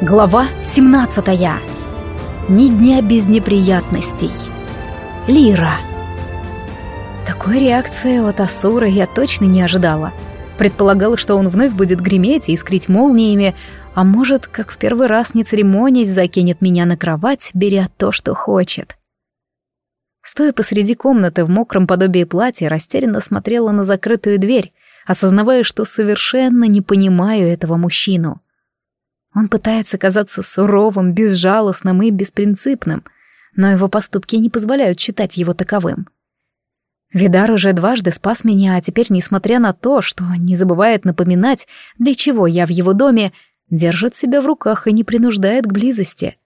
Глава 17. Ни дня без неприятностей. Лира. Такой реакции от Асура я точно не ожидала. Предполагала, что он вновь будет греметь и искрить молниями, а может, как в первый раз не церемонясь, закинет меня на кровать, беря то, что хочет. Стоя посреди комнаты в мокром подобии платья, растерянно смотрела на закрытую дверь, осознавая, что совершенно не понимаю этого мужчину. Он пытается казаться суровым, безжалостным и беспринципным, но его поступки не позволяют считать его таковым. Видар уже дважды спас меня, а теперь, несмотря на то, что не забывает напоминать, для чего я в его доме, держит себя в руках и не принуждает к близости.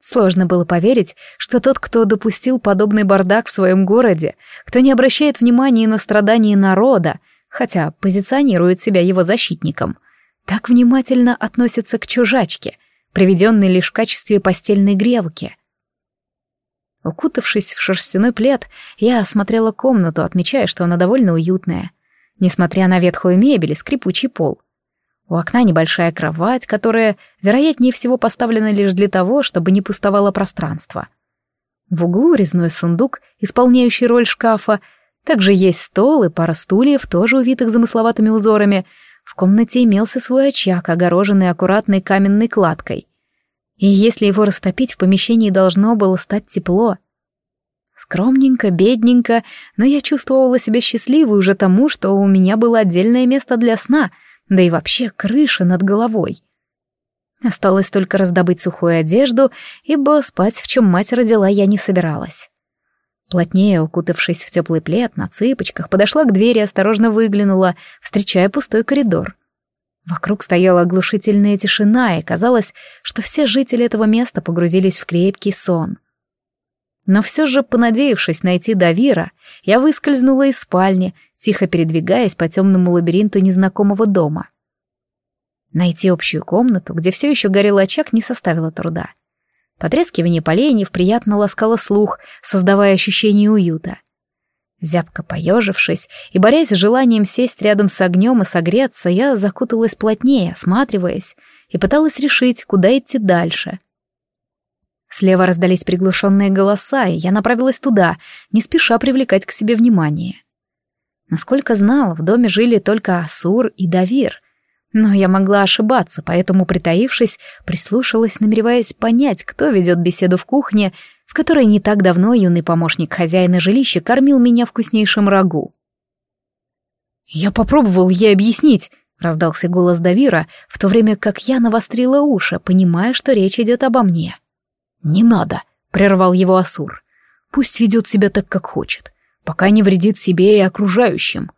Сложно было поверить, что тот, кто допустил подобный бардак в своем городе, кто не обращает внимания на страдания народа, хотя позиционирует себя его защитником — так внимательно относится к чужачке, приведенной лишь в качестве постельной грелки. Укутавшись в шерстяной плед, я осмотрела комнату, отмечая, что она довольно уютная, несмотря на ветхую мебель и скрипучий пол. У окна небольшая кровать, которая, вероятнее всего, поставлена лишь для того, чтобы не пустовало пространство. В углу резной сундук, исполняющий роль шкафа, также есть стол и пара стульев, тоже увитых замысловатыми узорами — в комнате имелся свой очаг, огороженный аккуратной каменной кладкой. И если его растопить, в помещении должно было стать тепло. Скромненько, бедненько, но я чувствовала себя счастливой уже тому, что у меня было отдельное место для сна, да и вообще крыша над головой. Осталось только раздобыть сухую одежду, ибо спать, в чем мать родила, я не собиралась. Плотнее укутавшись в теплый плед, на цыпочках подошла к двери и осторожно выглянула, встречая пустой коридор. Вокруг стояла оглушительная тишина, и казалось, что все жители этого места погрузились в крепкий сон. Но все же, понадеявшись найти Давира, я выскользнула из спальни, тихо передвигаясь по темному лабиринту незнакомого дома. Найти общую комнату, где все еще горел очаг, не составило труда. Потрескивание поленьев приятно ласкало слух, создавая ощущение уюта. Зябко поежившись и борясь с желанием сесть рядом с огнем и согреться, я закуталась плотнее, осматриваясь, и пыталась решить, куда идти дальше. Слева раздались приглушенные голоса, и я направилась туда, не спеша привлекать к себе внимание. Насколько знала, в доме жили только Асур и Давир, но я могла ошибаться, поэтому, притаившись, прислушалась, намереваясь понять, кто ведет беседу в кухне, в которой не так давно юный помощник хозяина жилища кормил меня вкуснейшим рагу. «Я попробовал ей объяснить», — раздался голос Давира, в то время как я навострила уши, понимая, что речь идет обо мне. «Не надо», — прервал его Асур. «Пусть ведет себя так, как хочет, пока не вредит себе и окружающим.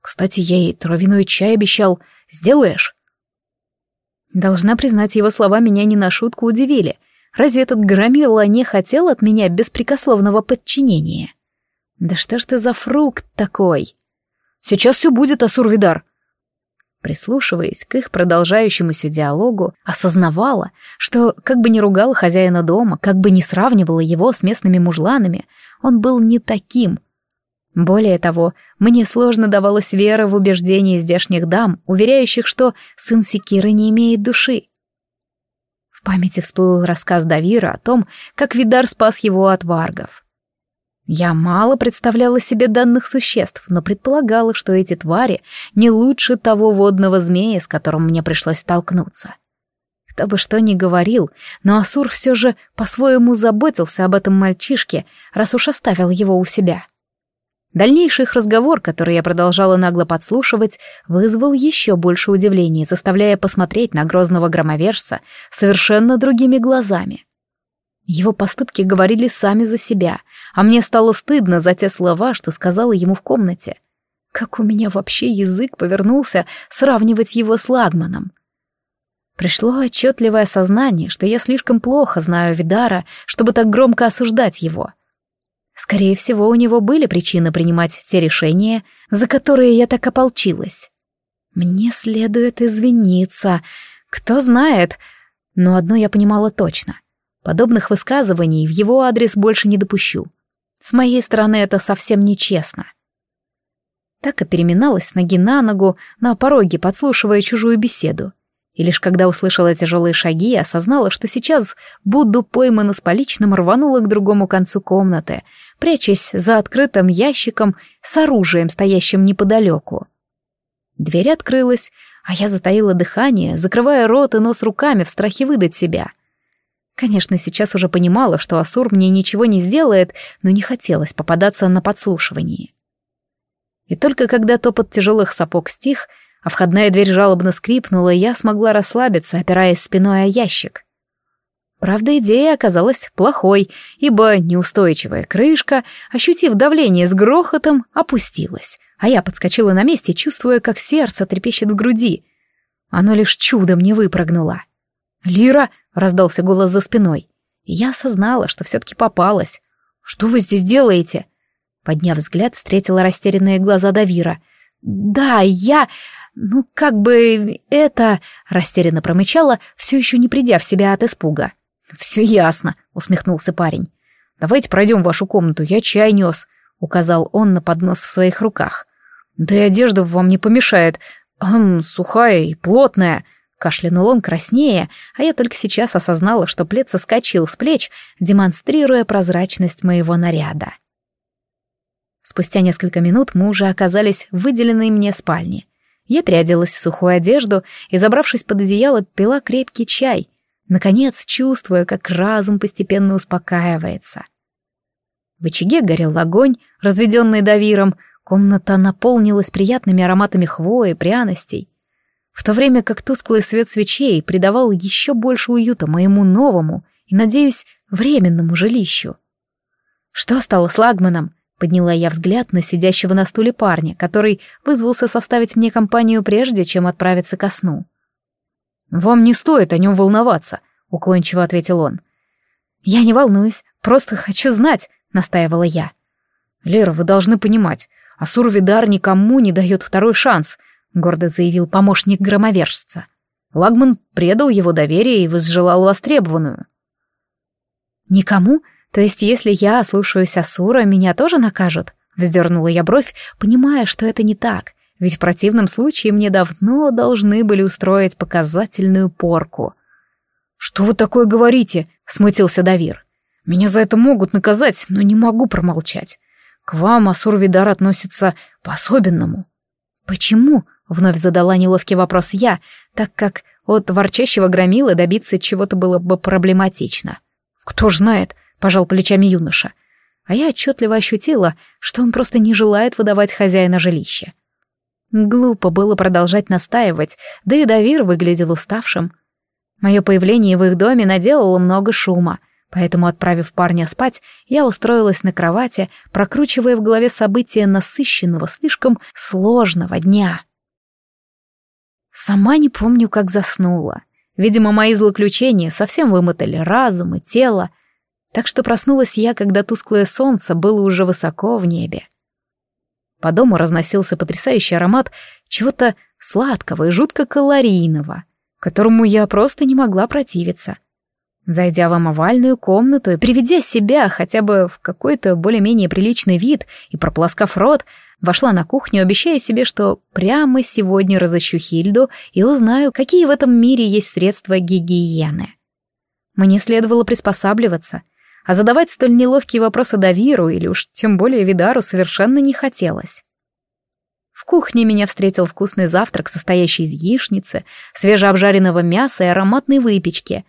Кстати, я ей травяной чай обещал, Сделаешь?» Должна признать, его слова меня не на шутку удивили. Разве этот громила не хотел от меня беспрекословного подчинения? Да что ж ты за фрукт такой? Сейчас все будет, Асурвидар. Прислушиваясь к их продолжающемуся диалогу, осознавала, что, как бы ни ругала хозяина дома, как бы ни сравнивала его с местными мужланами, он был не таким — более того, мне сложно давалась вера в убеждения здешних дам, уверяющих, что сын Секиры не имеет души. В памяти всплыл рассказ Давира о том, как Видар спас его от варгов. Я мало представляла себе данных существ, но предполагала, что эти твари не лучше того водного змея, с которым мне пришлось столкнуться. Кто бы что ни говорил, но Асур все же по-своему заботился об этом мальчишке, раз уж оставил его у себя. — Дальнейший их разговор, который я продолжала нагло подслушивать, вызвал еще больше удивления, заставляя посмотреть на грозного громовержца совершенно другими глазами. Его поступки говорили сами за себя, а мне стало стыдно за те слова, что сказала ему в комнате. Как у меня вообще язык повернулся сравнивать его с Лагманом? Пришло отчетливое сознание, что я слишком плохо знаю Видара, чтобы так громко осуждать его — Скорее всего, у него были причины принимать те решения, за которые я так ополчилась. Мне следует извиниться. Кто знает. Но одно я понимала точно. Подобных высказываний в его адрес больше не допущу. С моей стороны это совсем нечестно. Так и переминалась ноги на ногу на пороге, подслушивая чужую беседу. И лишь когда услышала тяжелые шаги, осознала, что сейчас буду поймана с поличным, рванула к другому концу комнаты, прячась за открытым ящиком с оружием, стоящим неподалеку. Дверь открылась, а я затаила дыхание, закрывая рот и нос руками в страхе выдать себя. Конечно, сейчас уже понимала, что Асур мне ничего не сделает, но не хотелось попадаться на подслушивание. И только когда топот тяжелых сапог стих, а входная дверь жалобно скрипнула, я смогла расслабиться, опираясь спиной о ящик. Правда, идея оказалась плохой, ибо неустойчивая крышка, ощутив давление с грохотом, опустилась, а я подскочила на месте, чувствуя, как сердце трепещет в груди. Оно лишь чудом не выпрыгнуло. «Лира!» — раздался голос за спиной. я осознала, что все-таки попалась. «Что вы здесь делаете?» Подняв взгляд, встретила растерянные глаза Давира. «Да, я... Ну, как бы это...» — растерянно промычала, все еще не придя в себя от испуга. «Все ясно», — усмехнулся парень. «Давайте пройдем в вашу комнату, я чай нес», — указал он на поднос в своих руках. «Да и одежда вам не помешает. Хм, сухая и плотная», Кашлянул он краснее, а я только сейчас осознала, что плед соскочил с плеч, демонстрируя прозрачность моего наряда. Спустя несколько минут мы уже оказались в выделенной мне спальне. Я переоделась в сухую одежду и, забравшись под одеяло, пила крепкий чай, наконец чувствуя, как разум постепенно успокаивается. В очаге горел огонь, разведенный давиром, комната наполнилась приятными ароматами хвои, пряностей в то время как тусклый свет свечей придавал еще больше уюта моему новому и, надеюсь, временному жилищу. «Что стало с Лагманом?» — подняла я взгляд на сидящего на стуле парня, который вызвался составить мне компанию прежде, чем отправиться ко сну. «Вам не стоит о нем волноваться», — уклончиво ответил он. «Я не волнуюсь, просто хочу знать», — настаивала я. «Лера, вы должны понимать, Асур-Видар никому не дает второй шанс», —— гордо заявил помощник громовержца. Лагман предал его доверие и возжелал востребованную. «Никому? То есть, если я ослушаюсь Асура, меня тоже накажут?» — вздернула я бровь, понимая, что это не так, ведь в противном случае мне давно должны были устроить показательную порку. «Что вы такое говорите?» — смутился Давир. «Меня за это могут наказать, но не могу промолчать. К вам Асур-Видар относится по-особенному». «Почему?» Вновь задала неловкий вопрос я, так как от ворчащего громила добиться чего-то было бы проблематично. «Кто ж знает», — пожал плечами юноша. А я отчетливо ощутила, что он просто не желает выдавать хозяина жилища. Глупо было продолжать настаивать, да и Давир выглядел уставшим. Мое появление в их доме наделало много шума, поэтому, отправив парня спать, я устроилась на кровати, прокручивая в голове события насыщенного, слишком сложного дня. Сама не помню, как заснула. Видимо, мои злоключения совсем вымотали разум и тело, так что проснулась я, когда тусклое солнце было уже высоко в небе. По дому разносился потрясающий аромат чего-то сладкого и жутко калорийного, которому я просто не могла противиться. Зайдя в омовальную комнату и приведя себя хотя бы в какой-то более-менее приличный вид и прополоскав рот, Вошла на кухню, обещая себе, что прямо сегодня разыщу Хильду и узнаю, какие в этом мире есть средства гигиены. Мне следовало приспосабливаться, а задавать столь неловкие вопросы Давиру или уж тем более Видару совершенно не хотелось. В кухне меня встретил вкусный завтрак, состоящий из яичницы, свежеобжаренного мяса и ароматной выпечки.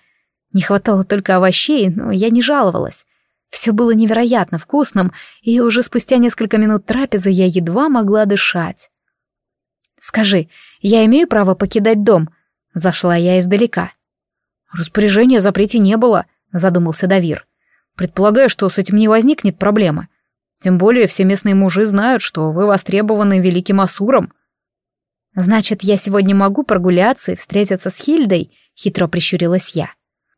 Не хватало только овощей, но я не жаловалась. Все было невероятно вкусным, и уже спустя несколько минут трапезы я едва могла дышать. «Скажи, я имею право покидать дом?» Зашла я издалека. «Распоряжения о запрете не было», — задумался Давир. «Предполагаю, что с этим не возникнет проблемы. Тем более все местные мужи знают, что вы востребованы великим Асуром». «Значит, я сегодня могу прогуляться и встретиться с Хильдой?» — хитро прищурилась я.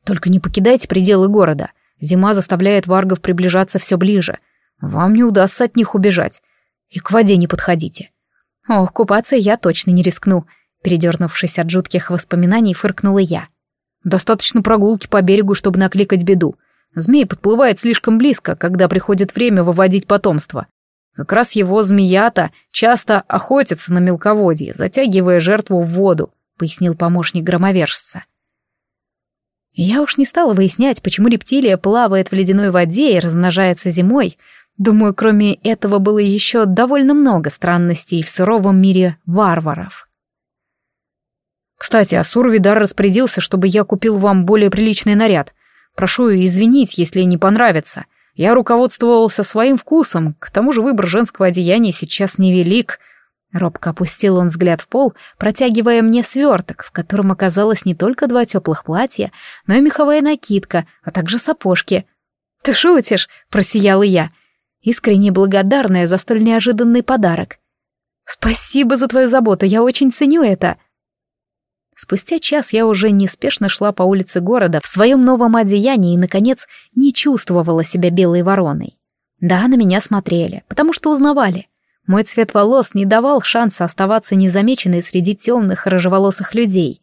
«Только не покидайте пределы города. Зима заставляет варгов приближаться все ближе. Вам не удастся от них убежать. И к воде не подходите. Ох, купаться я точно не рискну. Передернувшись от жутких воспоминаний, фыркнула я. Достаточно прогулки по берегу, чтобы накликать беду. Змей подплывает слишком близко, когда приходит время выводить потомство. Как раз его змеята часто охотятся на мелководье, затягивая жертву в воду. — пояснил помощник громовержца. Я уж не стала выяснять, почему рептилия плавает в ледяной воде и размножается зимой. Думаю, кроме этого было еще довольно много странностей в суровом мире варваров. Кстати, Асур Видар распорядился, чтобы я купил вам более приличный наряд. Прошу извинить, если не понравится. Я руководствовался своим вкусом, к тому же выбор женского одеяния сейчас невелик. Робко опустил он взгляд в пол, протягивая мне сверток, в котором оказалось не только два теплых платья, но и меховая накидка, а также сапожки. «Ты шутишь?» — просияла я, искренне благодарная за столь неожиданный подарок. «Спасибо за твою заботу, я очень ценю это!» Спустя час я уже неспешно шла по улице города в своем новом одеянии и, наконец, не чувствовала себя белой вороной. Да, на меня смотрели, потому что узнавали. Мой цвет волос не давал шанса оставаться незамеченной среди темных рыжеволосых людей.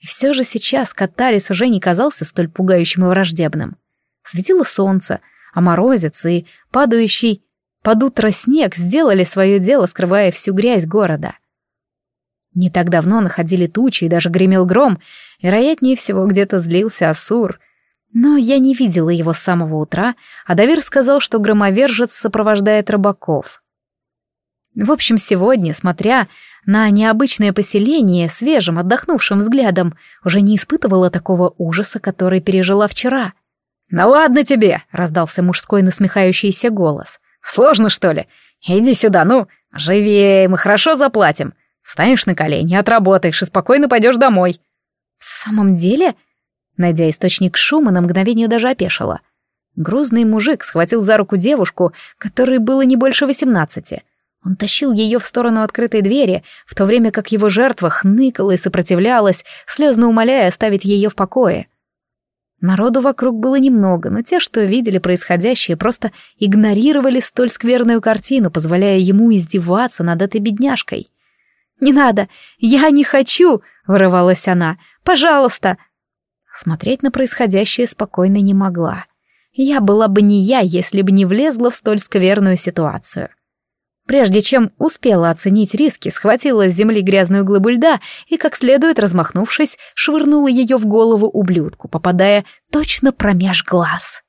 И все же сейчас Катарис уже не казался столь пугающим и враждебным. Светило солнце, а морозец и падающий под утро снег сделали свое дело, скрывая всю грязь города. Не так давно находили тучи и даже гремел гром, вероятнее всего где-то злился Асур. Но я не видела его с самого утра, а Давир сказал, что громовержец сопровождает рыбаков. В общем, сегодня, смотря на необычное поселение свежим, отдохнувшим взглядом, уже не испытывала такого ужаса, который пережила вчера. «Ну ладно тебе!» — раздался мужской насмехающийся голос. «Сложно, что ли? Иди сюда, ну, живее, мы хорошо заплатим. Встанешь на колени, отработаешь и спокойно пойдешь домой». «В самом деле?» Найдя источник шума, на мгновение даже опешила. Грузный мужик схватил за руку девушку, которой было не больше восемнадцати. Он тащил ее в сторону открытой двери, в то время как его жертва хныкала и сопротивлялась, слезно умоляя оставить ее в покое. Народу вокруг было немного, но те, что видели происходящее, просто игнорировали столь скверную картину, позволяя ему издеваться над этой бедняжкой. «Не надо! Я не хочу!» — вырывалась она. «Пожалуйста!» Смотреть на происходящее спокойно не могла. Я была бы не я, если бы не влезла в столь скверную ситуацию. Прежде чем успела оценить риски, схватила с земли грязную глыбу льда и, как следует размахнувшись, швырнула ее в голову ублюдку, попадая точно промеж глаз.